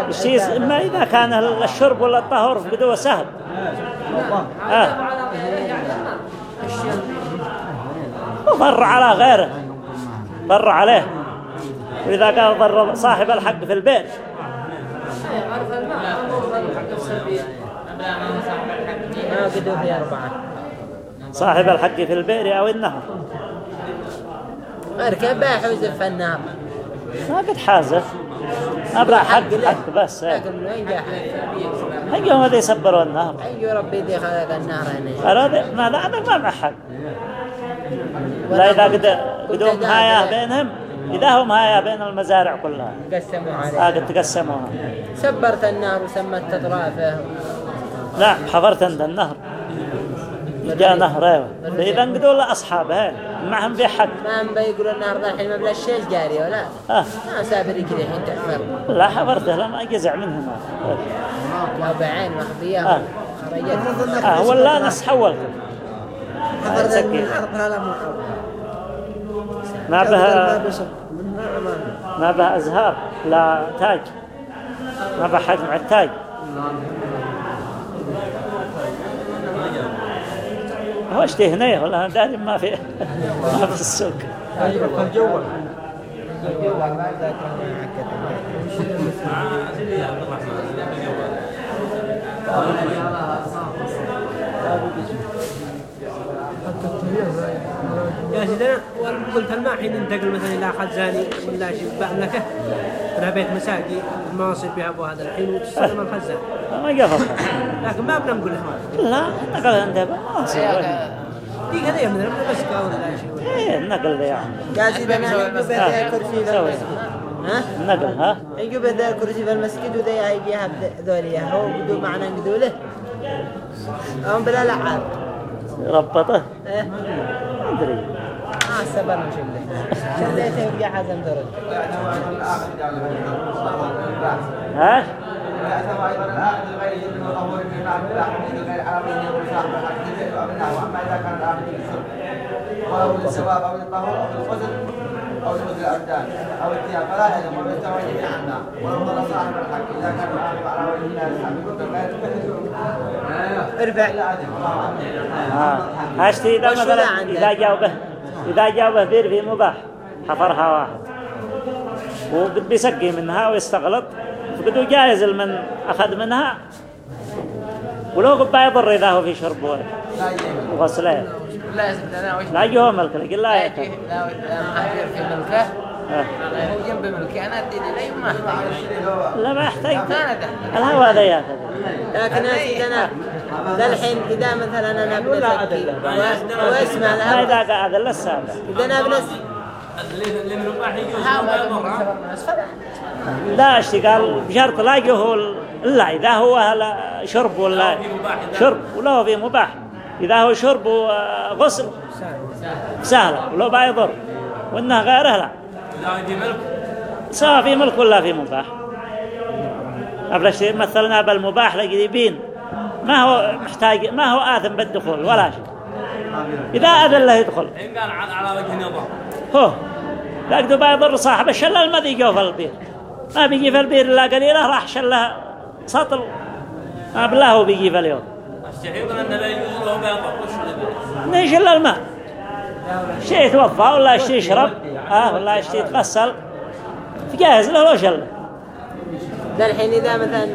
[SPEAKER 1] الشيء ما إذا كان الشرب ولا الطهور في بدو سهل. آه. وضر على غيره. ضر عليه. وإذا قال ضر صاحب الحق في البئر
[SPEAKER 3] ما قدوا في أربعة
[SPEAKER 1] صاحب الحق في البئر أو النهر.
[SPEAKER 3] كيف بيحوز في النهر
[SPEAKER 1] ما قد حازه أبلا حق. حق بس. إيه.
[SPEAKER 3] حق
[SPEAKER 1] حقهم هذا يسبروا النهر.
[SPEAKER 3] أي ربي ذي خلق النهر هنا
[SPEAKER 1] قالوا هذا- ما لا هذا ما مع حق. لا إذا قد قدوم هايا بينهم إذا هم هايا بين المزارع كلها.
[SPEAKER 3] قسموا
[SPEAKER 1] آه قد تقسموها
[SPEAKER 3] سبرت النهر وسمت أطرافه
[SPEAKER 1] لا حفرت عند النهر. جاء نهر أيوه. اذا قدوا له اصحابه معهم في حق
[SPEAKER 3] ما هم بيقولوا النهر ذا الحين ما بلا الشيش جاري ولا؟
[SPEAKER 1] آه.
[SPEAKER 3] ما سابر يجري الحين تحفر
[SPEAKER 1] لا حفرته لما جزع منهم.
[SPEAKER 3] لو بعين مخبيه
[SPEAKER 1] آه.
[SPEAKER 3] خرجت
[SPEAKER 1] آه ولا ناس حول
[SPEAKER 3] حفر
[SPEAKER 1] سكين.
[SPEAKER 3] الأرض هذا مو
[SPEAKER 1] ما بها ما بها أزهار لا تاج. ما بها حجم على التاج. هو اشتي هنا ولا داري ما في ما في السوق.
[SPEAKER 7] الجول
[SPEAKER 2] يا سيدنا قلت الماء حين ينتقل مثلا إلى خزاني ولا شيء بأملكه أنا بيت مساقي المواصل بها أبو هذا الحين وتستلم الخزان
[SPEAKER 1] ما قفل
[SPEAKER 2] لكن ما بنقول له
[SPEAKER 1] لا نقل ما أصير.
[SPEAKER 2] دي كذا من بس قاول لا شيء.
[SPEAKER 1] إيه النقل ذا يعني
[SPEAKER 3] قاعد بذا كرسي ها؟
[SPEAKER 1] النقل ها؟
[SPEAKER 3] يجوا بذا كرسي في المسجد وذا يجيها ذوليا هو بدو معنا قدوا له. هم بلا لعاب.
[SPEAKER 1] ربطه.
[SPEAKER 3] إيه.
[SPEAKER 1] ما
[SPEAKER 3] أدري. السبب مش اللي شليته ورجع حزم ترد
[SPEAKER 1] ها؟
[SPEAKER 5] ولو للثواب أو للطهور أو للغسل أو لغسل الابدان أو الثياب فلا يلزم ويستوى جميعا النار ولو ضل صاحب الحق اذا كان العاقب على وجه الله الحق لا يتبعه
[SPEAKER 3] ارفع
[SPEAKER 5] لا ادري والله اعلم
[SPEAKER 1] ها. هاشتي إذا
[SPEAKER 3] وش
[SPEAKER 1] مثلا
[SPEAKER 3] لا عندك؟
[SPEAKER 1] إذا جاوبه. إذا جاوبه بير في مباح حفرها واحد وقد بيسقي منها ويستغلط فقدوا جايز من أخذ منها. ولو قد بيضر إذا هو في شرب وغسله.
[SPEAKER 6] لا
[SPEAKER 1] يجيه ملك قل لا
[SPEAKER 6] يجي لا يصير في ملكه.
[SPEAKER 1] آه.
[SPEAKER 6] هو جنب ملكي أنا أدي لي ما أحتاج.
[SPEAKER 1] لا ما
[SPEAKER 6] دخل
[SPEAKER 1] الهواء ذا ياخذ
[SPEAKER 3] لكن يا الحين إذا مثلا أنا ابن سكي وأسمع
[SPEAKER 1] ما
[SPEAKER 3] لها.
[SPEAKER 1] إذا قاعد الا السابع
[SPEAKER 3] إذا أنا ابن
[SPEAKER 6] هذا
[SPEAKER 1] لا اشتغال بشرط لا يجيه الا إذا هو هلا شرب ولا شرب ولا هو في مباح. إذا هو شرب وغسل سهلة. ولو بيضر وإنها غيره لا. سواء في ملك ولا في مباح. قبل شيء مثلنا بالمباح لقريبين. ما هو محتاج ما هو آثم بالدخول ولا شيء. إذا أذن له يدخل.
[SPEAKER 4] إن قال على وجه نظر
[SPEAKER 1] هو. لقد بيضر صاحب الشلال ما بيجي في البير ما بيجي في البير إلا قليلة راح شله سطل ما بالله هو بيجي في اليوم.
[SPEAKER 4] استحيل أن لا يجوز له بيضر
[SPEAKER 1] نيشل الماء. شيء يتوضا ولا شيء يشرب آه ولا شيء يتغسل. جاهز له لو شله
[SPEAKER 3] ده الحين إذا مثلا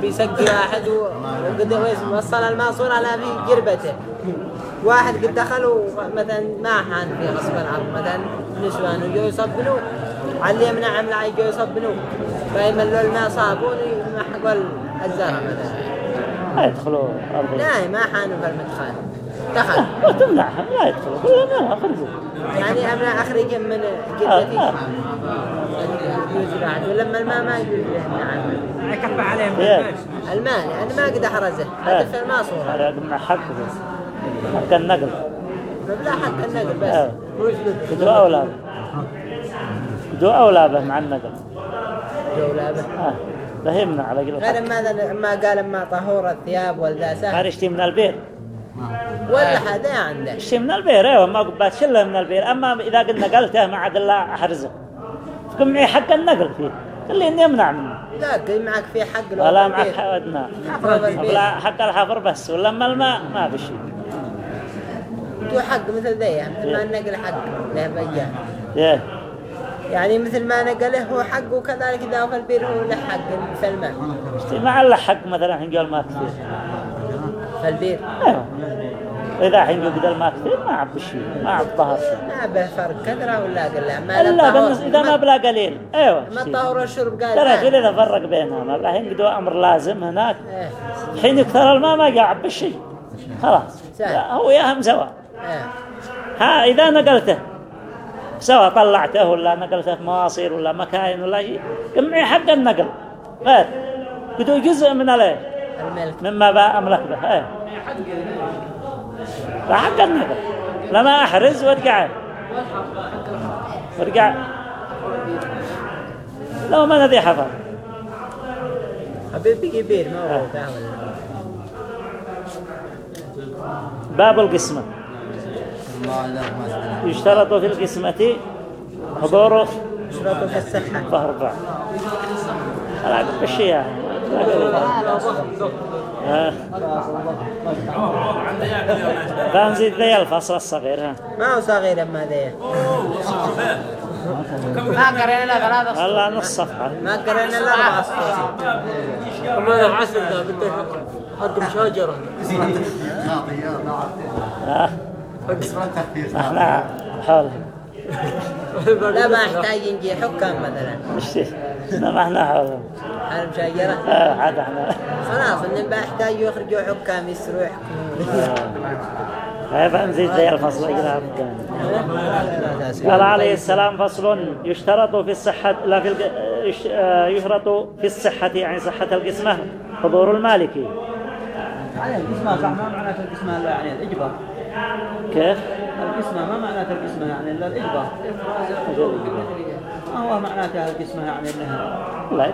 [SPEAKER 3] بيسقي واحد وقد وصل الماسورة على في جربته. واحد قد دخل ومثلا ما حان في غصب العرض. مثلا نسوان وجو يصبنوا علي يمنع عمل يجوا يصبنوا. فيملوا الماء صابون يمحقوا الزرع مثلا.
[SPEAKER 1] لا يدخلوا
[SPEAKER 3] لا ما حانوا في المدخل. دخل.
[SPEAKER 1] وتمنعهم لا يدخلوا لهم لا خرجوا.
[SPEAKER 3] يعني أمنع أخرجهم من
[SPEAKER 1] آه،
[SPEAKER 3] جدتي.
[SPEAKER 1] آه.
[SPEAKER 3] يجوز بعد ولما الماء ما يجوز نعم.
[SPEAKER 2] يكفى عليهم. الماء
[SPEAKER 3] الماء يعني ما قد أحرزه. هذا في الماسورة.
[SPEAKER 1] هذا قلنا حق بس حق النقل.
[SPEAKER 3] مبلغ حق النقل بس.
[SPEAKER 1] آه.
[SPEAKER 3] مو جدد
[SPEAKER 1] بدو أولى به. بدو أولى به مع النقل.
[SPEAKER 3] جولة به
[SPEAKER 1] آه. ده يمنع على قل
[SPEAKER 3] غير ماذا ما قال اما طهور الثياب والداسة
[SPEAKER 1] هذا يشتي من البير
[SPEAKER 3] ولا حدا عنده
[SPEAKER 1] يشتي من البير أيوه ما قبات شله من البير. أما إذا قلنا نقلته ما عاد إلا أحرزه. فكم معي حق النقل فيه؟ قال لي إني أمنع منه.
[SPEAKER 3] لا قل معك في حق لو
[SPEAKER 1] ولا معك
[SPEAKER 3] البيت.
[SPEAKER 1] حق إدنى.
[SPEAKER 3] حفر في البيت
[SPEAKER 1] ولا حق الحفر بس ولما الماء ما في شيء.
[SPEAKER 3] تو حق مثل ذي مثل ما النقل حق له بيان
[SPEAKER 1] إيه.
[SPEAKER 3] يعني مثل ما نقله هو حق وكذلك هو في البير هو له حق في الماء
[SPEAKER 1] ما له حق مثلا حين قال ما كثير.
[SPEAKER 3] في البير
[SPEAKER 1] أيوه واذا حين قال الماء كثير ما عب شيء ما عب ظهر شيء
[SPEAKER 3] ما به فرق كثرة ولا قل ما
[SPEAKER 1] إلا بالنسبة إذا ما بلا قليل. أيوه.
[SPEAKER 3] ما. الطهور والشرب قال
[SPEAKER 1] ترى
[SPEAKER 3] لا.
[SPEAKER 1] في إذا فرق بينهم. الحين قدوا أمر لازم هناك.
[SPEAKER 3] إيه.
[SPEAKER 1] حين يكثر الماء ما قاعد بالشيء خلاص. لا، هو ياهم سواء
[SPEAKER 3] إيه.
[SPEAKER 1] ها إذا نقلته. سواء طلعته ولا نقلته في مواصير ولا مكاين ولا شيء جمعي حق النقل. غير بدو جزء من عليه.
[SPEAKER 3] الملك.
[SPEAKER 1] مما بقى أملك به. إيه. فحق النقل لما أحرز وأرجع. وأرجع. لو ما نذي حفر.
[SPEAKER 3] حبيبي كبير ما هو فاهم
[SPEAKER 1] باب القسمة. يشترط في القسمة حضور
[SPEAKER 3] شرطه في الصحة.
[SPEAKER 1] ظهر بعض لا بالشيء يعني. ها. فنزيد ذي الفصل الصغير ها.
[SPEAKER 3] ما هو صغير أما ذي؟
[SPEAKER 6] ما قرينا ثلاثة
[SPEAKER 1] والله نص صفحة.
[SPEAKER 3] ما أربع أسطر
[SPEAKER 6] ما عسل ده بدك حق مشاجرة
[SPEAKER 1] ها. إحنا حول.
[SPEAKER 3] لا ما يحتاج يجي حكام مثلا.
[SPEAKER 1] ما إحنا حول
[SPEAKER 3] حال مشاجرة
[SPEAKER 1] آه، عاد إحنا.
[SPEAKER 3] خلاص إن بيحتاجوا يخرجوا حكام يسروا يحكموا
[SPEAKER 1] هاي فنزيد ذي الفصل إلى قال عليه السلام فصل يشترط في الصحة لا في الق... يش- آه، يشترط في الصحة يعني صحة القسمة حضور المالكي
[SPEAKER 7] يعني القسمة صح ما معناته القسمة يعني الإجبار.
[SPEAKER 1] كيف؟
[SPEAKER 7] القسمة ما معناته القسمة يعني؟ إلا الإجبار ما هو معناتها القسمة يعني؟ إنها
[SPEAKER 1] لا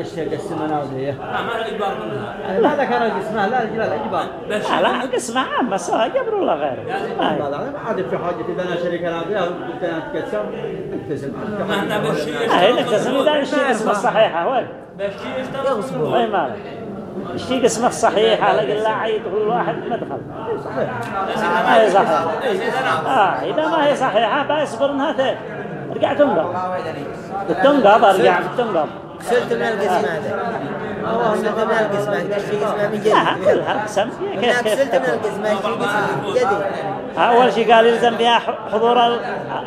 [SPEAKER 7] الشيء قسمنا وذيه
[SPEAKER 4] ما له إجبار منها.
[SPEAKER 7] يعني ما ذكر القسمة لا لا الإجبار
[SPEAKER 4] بس.
[SPEAKER 1] لا لا قسمة عامة سواء قبل ولا غير ما
[SPEAKER 7] لا عاد في حاجة إذا أنا شريك أنا فيها قلت أنا أتقسم نقتسم
[SPEAKER 4] ما إحنا بالشيء
[SPEAKER 1] هاي نقتسم إذا الشيء قسمة الصحيحة وين؟
[SPEAKER 4] بالشيء يشتغل.
[SPEAKER 1] وين مالك؟ الشيء قسمة الصحيحة لقى لا عيد كل واحد مدخل ما هي صحيحة. آه إذا ما هي صحيحة بأصبر انها ثير ارجع تنقض بتنقض ارجع بتنقض
[SPEAKER 3] سلت من القسم هذا سلت من القسم هذا الشيء قسمة من
[SPEAKER 1] لا
[SPEAKER 3] جديد
[SPEAKER 1] كلها قسم كيف
[SPEAKER 3] هناك
[SPEAKER 1] كيف
[SPEAKER 3] سلت من؟ القسم جديد.
[SPEAKER 1] أول شيء قال يلزم بها حضور ال-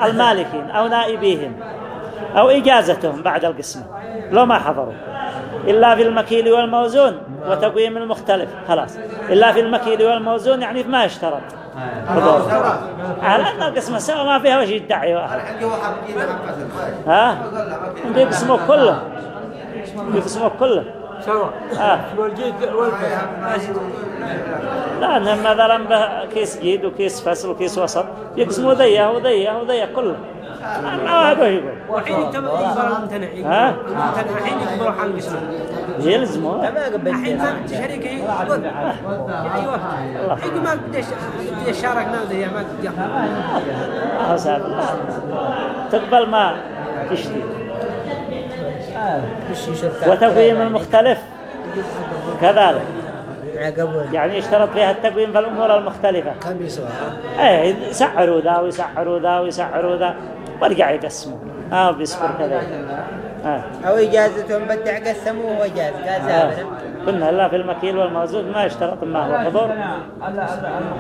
[SPEAKER 1] المالكين أو نائبيهم أو إجازتهم بعد القسمة. لو ما حضروا. إلا في المكيل والموزون وتقويم المختلف خلاص. إلا في المكيل والموزون يعني ما حضور على أن القسمة سوا ما فيها وش يدعي واحد. ها؟ بيقسموا كله. بيقسموا كله. آه. لا إنهم مثلا كيس جيد وكيس فصل وكيس وسط. يقسموا ذية وذية وذية كله. وش يقول
[SPEAKER 2] وحين انت يقبل الممتنع
[SPEAKER 1] ها؟
[SPEAKER 2] الممتنع الحين يقبلوا حال القسمة
[SPEAKER 1] يلزموا.
[SPEAKER 2] الحين ما انت شريك يقول. أيوه. الحين ما بديش بدي شاركنا وذي ما بدي
[SPEAKER 1] ما هو سهل تقبل ما تشتري.
[SPEAKER 3] شركة.
[SPEAKER 1] وتقويم المختلف. كذلك. يعني يشترط فيها التقويم في الأمور المختلفة.
[SPEAKER 3] كم يسوى؟
[SPEAKER 1] إيه يسعروا ذا ويسعروا ذا ويسعروا ذا. وارجع يقسموا آه بيصبر كذا. آه.
[SPEAKER 3] أو إجازتهم بدع قسموه وإجاز قال
[SPEAKER 1] آه. قلنا لا في المكيل والموزون ما يشترط ما هو حضور.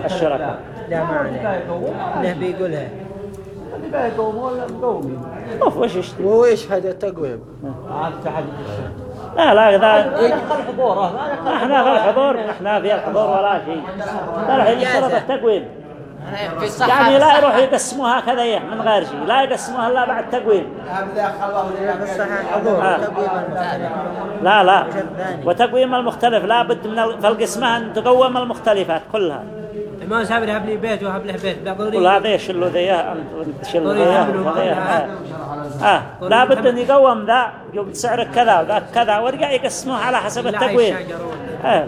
[SPEAKER 1] الشركاء
[SPEAKER 3] لا ما عليه. بيقولها.
[SPEAKER 7] مقومين
[SPEAKER 1] أوف وش يشتري؟
[SPEAKER 3] وهو يشهد التقويم.
[SPEAKER 1] لا لا ذا
[SPEAKER 7] يدخل حضوره هذا يدخل
[SPEAKER 1] إحنا في الحضور إحنا في الحضور ولا شيء. الحين يشترط التقويم. يعني لا يروح يقسموها كذا إيه من غير شيء لا يقسموها إلا بعد تقويم. آه. لا لا؟ وتقويم المختلف. لا بد من ال- في القسمة أن تقوم المختلفات كلها.
[SPEAKER 2] ما سابر هب لي بيت وهب له بيت. لا ضروري.
[SPEAKER 1] هذا أنت. تشلوا
[SPEAKER 2] ضروري
[SPEAKER 1] ذياه
[SPEAKER 2] يحملوا
[SPEAKER 1] وذياه.
[SPEAKER 2] معها.
[SPEAKER 1] آه. لا بد أن يقوم ذا. يقول سعرك كذا وذاك كذا. ويرجع يقسموه على حسب
[SPEAKER 2] لا
[SPEAKER 1] التقويم. آه.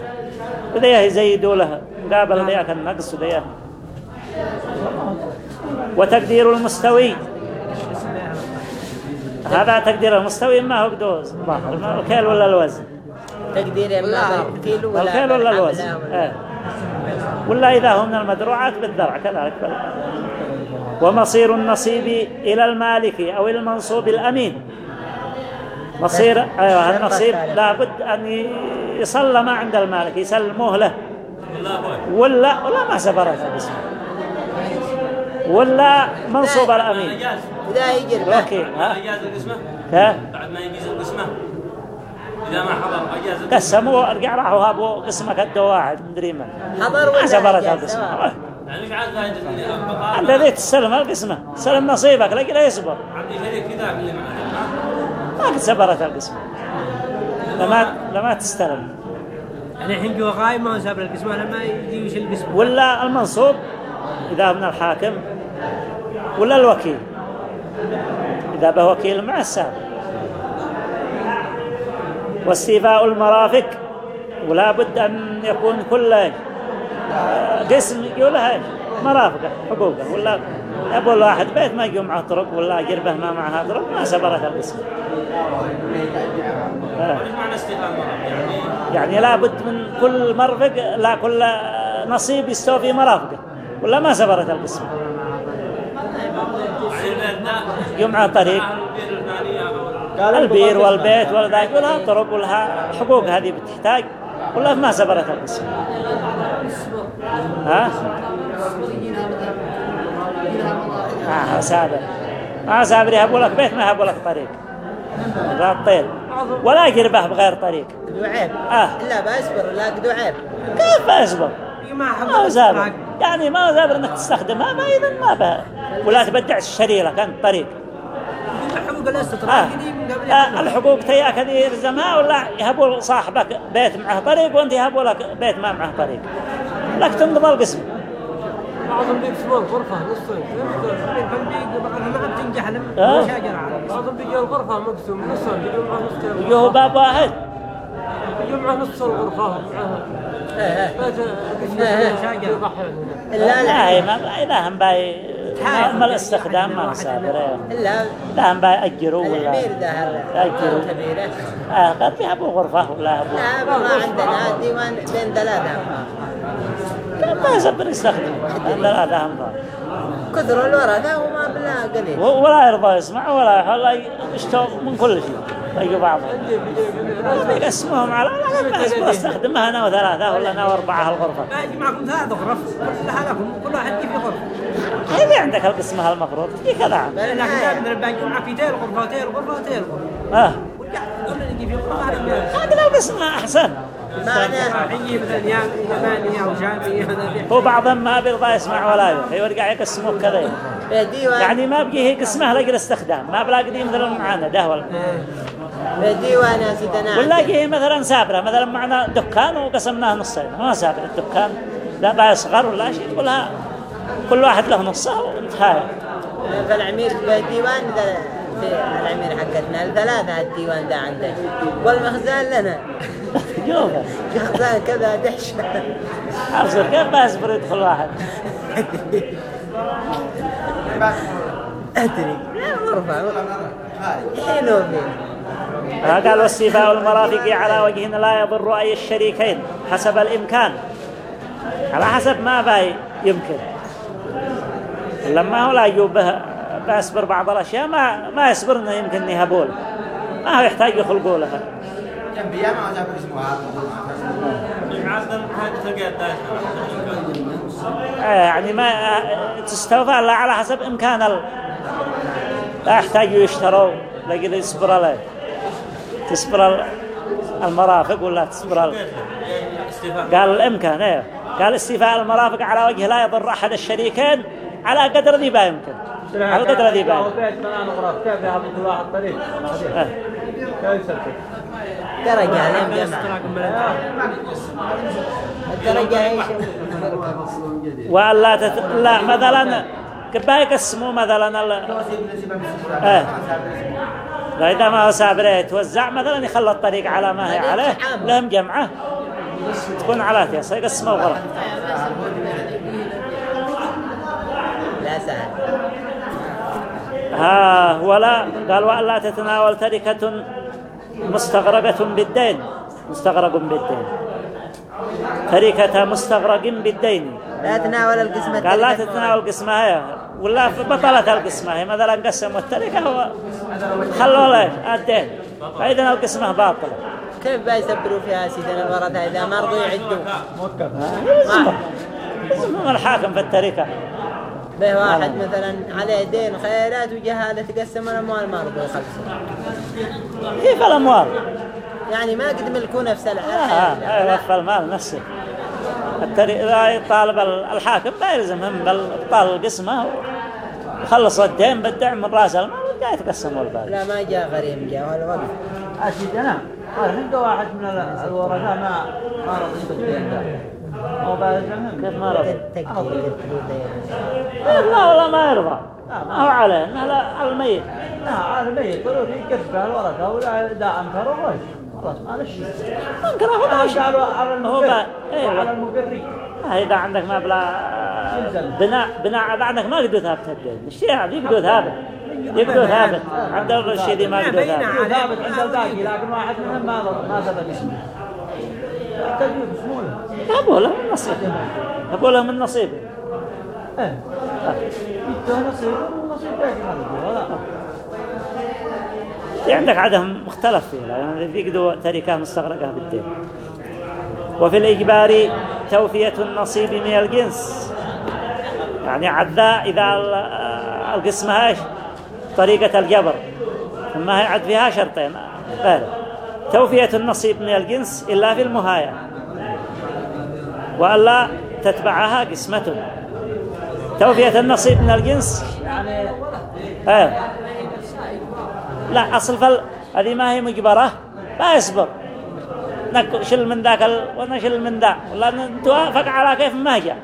[SPEAKER 1] وذيه يزيدوا له. قابل ذياك النقص وذياه وتقدير المستوي. هذا تقدير المستوي ما هو قدوز ظاهر الكيل ولا الوزن؟
[SPEAKER 3] تقدير إما بالكيلو ولا
[SPEAKER 1] الكيل ولا الوزن.
[SPEAKER 3] ولا-
[SPEAKER 1] آه. ولا إذا هو من المدروعات بالذرع كذلك. ومصير النصيب إلى المالك أو المنصوب الأمين. مصير أيوة النصيب لابد أن ي- يسلم عند المالك يسلموه له. ولا ولا ما سبرت. ولا منصوب الأمين
[SPEAKER 3] إذا يجي
[SPEAKER 1] ها
[SPEAKER 4] أجاز القسمة
[SPEAKER 1] ها
[SPEAKER 4] بعد ما يجيز القسمة إذا ما حضر أجاز القسمة
[SPEAKER 1] قسموا ارجع راحوا هابوا قسمك الدو واحد مدري من
[SPEAKER 3] حضر
[SPEAKER 1] ما
[SPEAKER 3] ولا
[SPEAKER 1] سبرت
[SPEAKER 3] إجازة؟
[SPEAKER 1] القسم
[SPEAKER 4] يعني مش عاد فايدة إني أبقى
[SPEAKER 1] انت ذي تستلم القسمة سلم نصيبك لكن لا يصبر
[SPEAKER 4] عندي شريك كذا اللي معنا
[SPEAKER 1] ما قد سبرت القسمة لما لما تستلم
[SPEAKER 2] يعني الحين جوا قايم ما هو سابر القسمة لما يجي وش القسم
[SPEAKER 1] ولا المنصوب إذا من الحاكم ولا الوكيل؟ إذا به وكيل مع السابق. واستيفاء المرافق ولا بد أن يكون كل قسم يقول له مرافقه حقوقه. ولا يقول واحد بيت ما معه طرق ولا جربه ما معها طرق ما سبرت القسم. آه.
[SPEAKER 4] يعني
[SPEAKER 1] يعني لابد من كل مرفق لا كل نصيب يستوى في مرافقه ولا ما سبرت القسم. على طريق.
[SPEAKER 4] البير
[SPEAKER 1] والبيت والذاك ولها طرق ولها حقوق هذه بتحتاج. ولا ما سبرت القسم ها؟ ما سابر. ما سابر. يهبوا لك بيت ما يهبوا لك طريق. لا الطير ولا يجربه بغير طريق.
[SPEAKER 3] قدو عيب.
[SPEAKER 1] آه.
[SPEAKER 3] لا بأصبر لا قدو عيب.
[SPEAKER 1] كيف بأسبر
[SPEAKER 2] ما
[SPEAKER 1] زابر. يعني ما هو زابر إنك تستخدمها ما اذا ما بها. ولا تبدع الشريرة كانت طريق. آه. آه الحقوق تياك هذه يلزمها ولا يهبوا صاحبك بيت معه طريق وانت يهبوا لك بيت ما معه طريق؟ لك تنقض القسم.
[SPEAKER 6] بعضهم بيقسمون غرفة نصين
[SPEAKER 2] ما قد تنجح لما
[SPEAKER 1] آه.
[SPEAKER 2] شاجر على
[SPEAKER 6] بعضهم بيجي الغرفة مقسوم نصين بيجوا معه نص
[SPEAKER 1] وجوه باب واحد.
[SPEAKER 6] بيجوا معه نص الغرفة.
[SPEAKER 3] إيه، إيه. إيه.
[SPEAKER 6] قسم يضحي هنا
[SPEAKER 3] إلا
[SPEAKER 1] لا هي
[SPEAKER 3] لا
[SPEAKER 1] ما إذا هم باي ما الاستخدام ما.
[SPEAKER 3] إلا
[SPEAKER 1] لا باي أجروا ولا
[SPEAKER 3] كبيرة.
[SPEAKER 1] آه قد يهبوا غرفة ولا يهبوا
[SPEAKER 3] لا ما عندنا ديوان بين ثلاثة
[SPEAKER 1] ما يزبر يستخدم. لا لا هم.
[SPEAKER 3] كثر الورثة وما بلا قليل.
[SPEAKER 1] ولا يرضى يسمع ولا ولا يشتغل من كل شيء. يجوا بعضهم. يقسموهم على لا أستخدمها أنا وثلاثة ولا أنا وأربعة الغرفه
[SPEAKER 2] معكم ثلاث غرف. كلها لكم كل واحد في غرفة
[SPEAKER 1] هذه عندك القسمه المفروض تجي كذا عام
[SPEAKER 2] في تيل غرفة وتيل غرفة وتيل غرفة آه هذا
[SPEAKER 1] هذا
[SPEAKER 2] شامي هذا
[SPEAKER 1] هو بعضهم ما بيرضى يسمع ولا يروح يرجع يقسموه كذا يعني ما بقيه قسمه لاجل استخدام ما بلاقي دي مثلا معانا ده ولا
[SPEAKER 3] في ديوان يا سيدنا
[SPEAKER 1] ولا جيه مثلا سابرة. مثلا معنا دكان وقسمناه نصين. ما سابر الدكان. لا بقى يصغر ولا شيء تقولها كل واحد له نصه وانتهى
[SPEAKER 3] في العمير في الديوان ذا في العمير حقتنا الثلاثة الديوان ذا عندك والمخزان لنا.
[SPEAKER 1] جوفه
[SPEAKER 3] مخزان كذا دحشة
[SPEAKER 1] أبصر كيف ما يصبر يدخل واحد؟
[SPEAKER 3] أدري. غرفة حلو فيه.
[SPEAKER 1] قال واستيفاء المرافق على وجه لا يضر أي الشريكين حسب الإمكان. على حسب ما باي يمكن. لما هو لا يجوب بيصبر بعض الأشياء ما ما يصبر إنه يمكن يهبول ما هو يحتاج يخلقوا لها
[SPEAKER 5] ما
[SPEAKER 1] يعني ما آه، تستوفى إلا على حسب إمكان ال... لا يحتاجوا يشتروا لقد يصبر عليه تصبر ال- المرافق ولا تصبر ال... قال الإمكان إيه. قال استيفاء المرافق على وجه لا يضر أحد الشريكين على قدر ذي ما يمكن. على قدر ذي
[SPEAKER 7] يسبب
[SPEAKER 3] درجة لم جمع الدرجة إيش
[SPEAKER 1] وألا تت... لا مثلا كبا يقسموا مثلا ال... آه. لا إذا ما هو سابر يتوزع مثلا يخلى الطريق على ما هي عليه. لهم جمعة. تكون على تيسا يقسموا غرف
[SPEAKER 3] لا سهل.
[SPEAKER 1] ها ولا قال وألا تتناول تركة مستغرقة بالدين. مستغرق بالدين. تركة مستغرق بالدين.
[SPEAKER 3] لا تناول القسمة
[SPEAKER 1] قال لا. تتناول قسمة هي ولا بطلت القسمة هي مثلا قسموا التركة هو خلوا له الدين. فإذا القسمة باطلة
[SPEAKER 3] كيف بيسبروا فيها سيدنا الورثة إذا ما رضوا يعدوا ما.
[SPEAKER 1] الحاكم في التركة
[SPEAKER 3] به واحد مثلا عليه دين خيرات وجهالة تقسم الأموال ما رضوا يخلصوا.
[SPEAKER 1] كيف الأموال؟
[SPEAKER 3] يعني ما قد ملكوا نفس
[SPEAKER 1] آه
[SPEAKER 3] الحياة
[SPEAKER 1] آه وفى المال نفسه. التري... لا يطالب الحاكم لا يلزمهم بل ابطال القسمة وخلص الدين بالدعم من رأس المال وجاء يتقسموا الباقي.
[SPEAKER 3] لا ما جاء غريم جاء ولا وقف
[SPEAKER 7] أكيد أنا عنده واحد من ال- الورثاء ما ما رضي بالدين ده. بيلزمهم
[SPEAKER 1] كيف ما رضي؟ لا والله ما يرضى. ما هو عليه انه لا على الميت.
[SPEAKER 7] لا على الميت. قالوا في كتبه الورثة ولا أنكروا غش خلاص ما نشي
[SPEAKER 1] ممكن هو
[SPEAKER 7] ما
[SPEAKER 1] ماشي
[SPEAKER 7] قالوا على المقر.
[SPEAKER 1] أيوه
[SPEAKER 7] وعلى المقري
[SPEAKER 1] إذا عندك مبلغ بناء بناء بعدك ما قدوا ثابت الدين الشيء هذا يقدوا ثابت. يقدوا ثابت. عبد الرشيدي ما قدوا ثابت.
[SPEAKER 7] ثابت عند الباقي لكن واحد منهم ما ما ثبت اسمه تجيب سموله
[SPEAKER 1] أبو له من نصيبه أبو له من نصيبه
[SPEAKER 7] إيه. يدوه نصيب ونصيب باقي ما تقول ولا.
[SPEAKER 1] في عندك عدم مختلف فيه يعني يقدوا تركة مستغرقة بالدين وفي الإجبار توفية النصيب من الجنس. يعني عدا إذا ال- القسمة هاش. طريقة الجبر. ثم هي عد فيها شرطين. غير توفية النصيب من الجنس إلا في المهاية وألا تتبعها قسمة. توفية النصيب من الجنس.
[SPEAKER 7] يعني
[SPEAKER 1] لا أصل فل هذه ما هي مجبرة. لا يصبر. نك- شل من ذاك ال... ونشل من ذا. ولا نتوافق على كيف ما جاء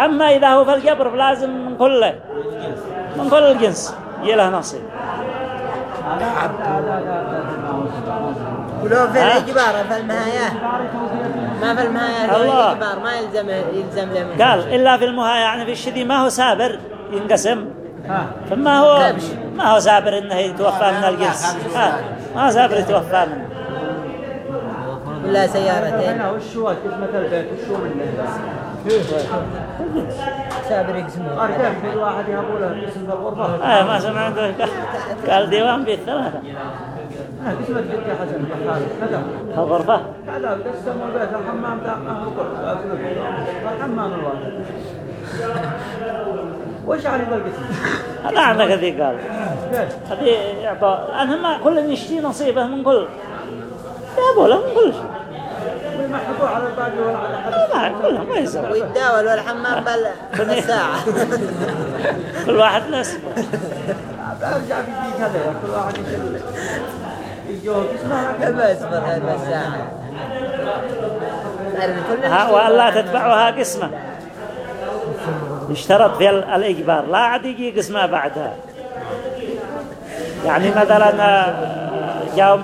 [SPEAKER 1] أما إذا هو في الجبر فلازم من كل من كل الجنس. يجي له نصيب
[SPEAKER 3] ولو في؟ الإجبار في المهاية ما في المهاية في
[SPEAKER 1] الله.
[SPEAKER 3] الإجبار. ما يلزم يلزم له
[SPEAKER 1] قال إلا في المها يعني في الشدي ما هو سابر ينقسم. فما هو ما هو سابر إنه يتوفى من الجنس. ما هو سابر يتوفى منه.
[SPEAKER 3] ولا سيارتين.
[SPEAKER 7] هو قسمة البيت وش هو منه
[SPEAKER 3] سابر يقسمون
[SPEAKER 7] في له
[SPEAKER 1] آه ما سمع عنده قال ديوان بيت
[SPEAKER 7] قسمة بنت يا حسن يا
[SPEAKER 1] الغرفة.
[SPEAKER 7] كذا قسموا البيت الحمام ده. الحمام الواحد. وش يعني بالقسم؟
[SPEAKER 1] هذا عندك ذي قال؟ هذه يعطى لأنهم كل يشتي نصيبه من كل. يابوا له من كل شيء.
[SPEAKER 7] ويمحقوا على الباقي ولا على حد
[SPEAKER 1] ما ما يسوي
[SPEAKER 3] ويتداول والحمام بل بالساعة
[SPEAKER 1] كل واحد نسبه
[SPEAKER 7] ارجع بيجيك هذا كل واحد قسمه
[SPEAKER 3] ما يصبر هذا
[SPEAKER 1] ها وألا تتبعها قسمة يشترط في ال- الإجبار لا عاد يجي قسمة بعدها يعني مثلا آه، جاوب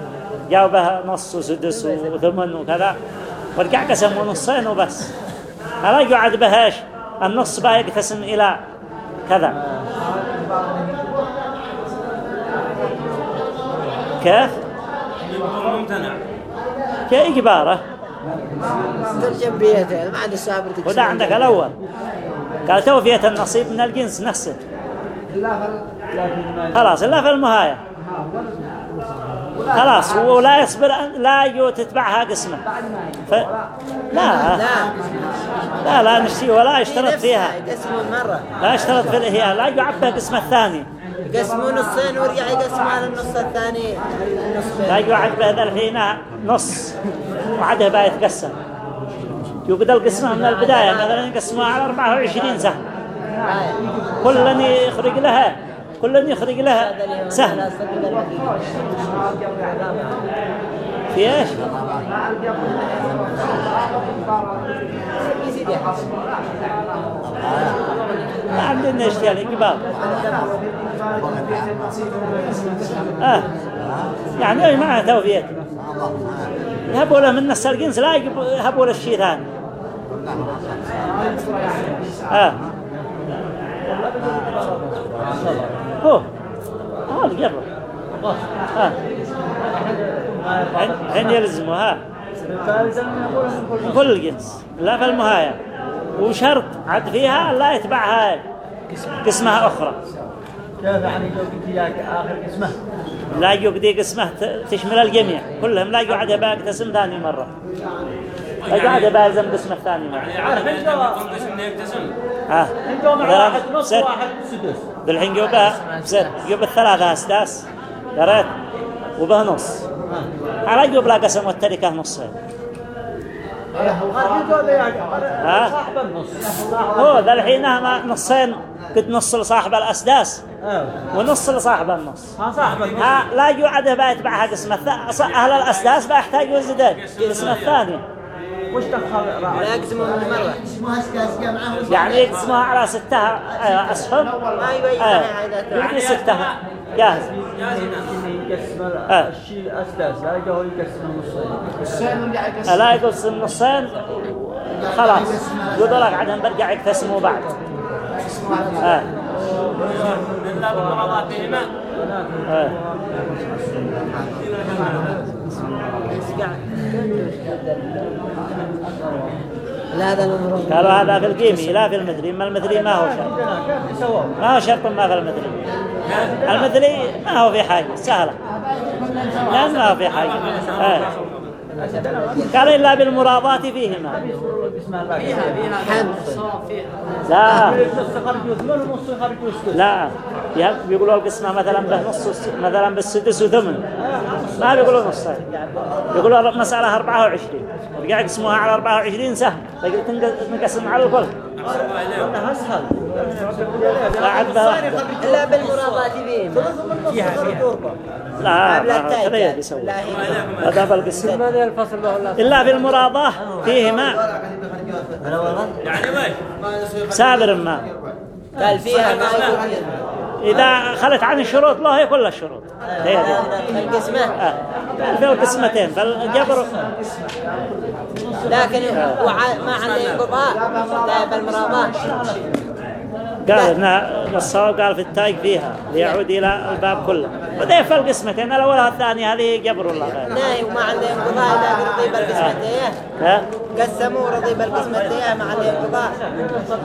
[SPEAKER 1] جاوبها نص وسدس وثمن وكذا ورجع قسموا نصين وبس. هلا يقعد بهاش. النص بقى يقتسم إلى كذا. كيف؟
[SPEAKER 4] ممتنع.
[SPEAKER 1] كإجباره
[SPEAKER 3] ترجم بيته ما عاد السابر
[SPEAKER 1] وده عندك الأول. قال توفية النصيب من الجنس نفسه. خلاص إلا في المهاية خلاص ولا يصبر لا يجو تتبعها قسمة ف... لا.
[SPEAKER 3] لا
[SPEAKER 1] لا لا نشتي ولا يشترط فيها. لا يشترط في الإحياء لا يعبى قسمة الثاني.
[SPEAKER 3] يقسموا نصين ويرجع يقسموا على النص الثاني.
[SPEAKER 1] لا يعبى ذا الحين نص وعده بقى يتقسم. يبدأ القسمة من البداية مثلا يقسموها على 24 سهم كل يخرج لها. كل يخرج لها سهم. في إيش؟ ما عندنا اشتيال قبال آه. يعني إيش معها توفيت يهبوا له من لا يجيب- يهبوا له الشيء ثاني آه. هو هذا حين- حين يلزموا ها
[SPEAKER 7] فإذا يقول من كل
[SPEAKER 1] الجنس لا في المهاية وشرط عد فيها لا يتبعها قسمها أخرى. لا يقدي قسمة تشمل الجميع. كلهم لا يقعد بقى قسم ثاني مرة. لا يقعد بقى يلزم قسمه ثاني مرة
[SPEAKER 4] يعني يكون قسم يقتسم
[SPEAKER 1] ها.
[SPEAKER 7] عندهم
[SPEAKER 1] مثلاً
[SPEAKER 7] واحد نص. واحد سدس.
[SPEAKER 1] بالحين يبقى ست يبقى الثلاثة أسداس دريت وبه نص. على يجيب لا قسم والتركة نصين
[SPEAKER 7] يعني؟
[SPEAKER 1] ها؟
[SPEAKER 7] صاحب النص.
[SPEAKER 1] هو ذا الحين ما نصين قد نص لصاحب الأسداس.
[SPEAKER 7] آه
[SPEAKER 1] ونص لصاحب النص.
[SPEAKER 7] ها صاحب النص.
[SPEAKER 1] ها لا يعده بقى يتبعها قسم الثاني أهل الأسداس بقى يحتاج يزداد قسم الثاني.
[SPEAKER 7] وش دخل
[SPEAKER 3] لا يقسموا من مرة.
[SPEAKER 1] يعني يقسمها على ستة آه، أسهم؟
[SPEAKER 3] ما يبين
[SPEAKER 1] آه،
[SPEAKER 3] كان.
[SPEAKER 1] يقضي ستة جاهز.
[SPEAKER 7] إنه يقسم
[SPEAKER 1] آه.
[SPEAKER 7] الشيء أسداس لا يجوا يقسم النصين
[SPEAKER 1] لا يقسم نصين؟ خلاص. يقول لك عدهم برجع يقتسموا بعد. آه.
[SPEAKER 4] بهما
[SPEAKER 1] آه.
[SPEAKER 3] لا هذا
[SPEAKER 1] قالوا هذا في القيمي لا في المدري. ما المدري ما هو شرط. ما هو شرط ما في المدري. المدري ما هو في حاجة. سهلة. لأن ما هو في حاجة. آه. قال إلا بالمراضات فيهما.
[SPEAKER 6] فيها
[SPEAKER 1] لا.
[SPEAKER 7] نص ونص
[SPEAKER 1] لا. بيقولوا القسمة مثلا نص الس- مثلا بالسدس وثمن ما بيقولوا نصين بيقولوا مسألة 24 رجع يقسموها على 24 سهم. تنقسم على الكل. بعد بها
[SPEAKER 3] إلا بالمراضات فيهم
[SPEAKER 2] فيها فيها
[SPEAKER 1] لا
[SPEAKER 3] لا لا هي
[SPEAKER 1] هذا بالقسم إلا بالمراضة فيهما
[SPEAKER 4] يعني وين؟
[SPEAKER 1] سابر ما
[SPEAKER 3] قال فيها ما يقول
[SPEAKER 1] إذا خلت عن الشروط له هي كل الشروط هي دي.
[SPEAKER 3] القسمة
[SPEAKER 1] آه. في القسمتين فالجبر
[SPEAKER 3] لكن ما عنده انقضاء لا بالمراضات
[SPEAKER 1] قال انها الصواب قال في التاج فيها ليعود إلى الباب كله. وده في القسمتين الأولى والثانية هذه جبر الله غير.
[SPEAKER 3] ناي وما عنده انقضاء إذا رضي بالقسمتين
[SPEAKER 1] ها؟
[SPEAKER 3] قسموا رضي بالقسمتين ما عنده انقضاء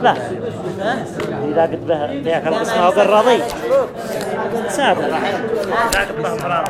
[SPEAKER 1] لا.
[SPEAKER 3] ها؟
[SPEAKER 1] إذا قد به فيها
[SPEAKER 3] لا، ما
[SPEAKER 1] القسمة وقال
[SPEAKER 3] يصح
[SPEAKER 1] رضي.
[SPEAKER 3] على الشروط.
[SPEAKER 1] سابق.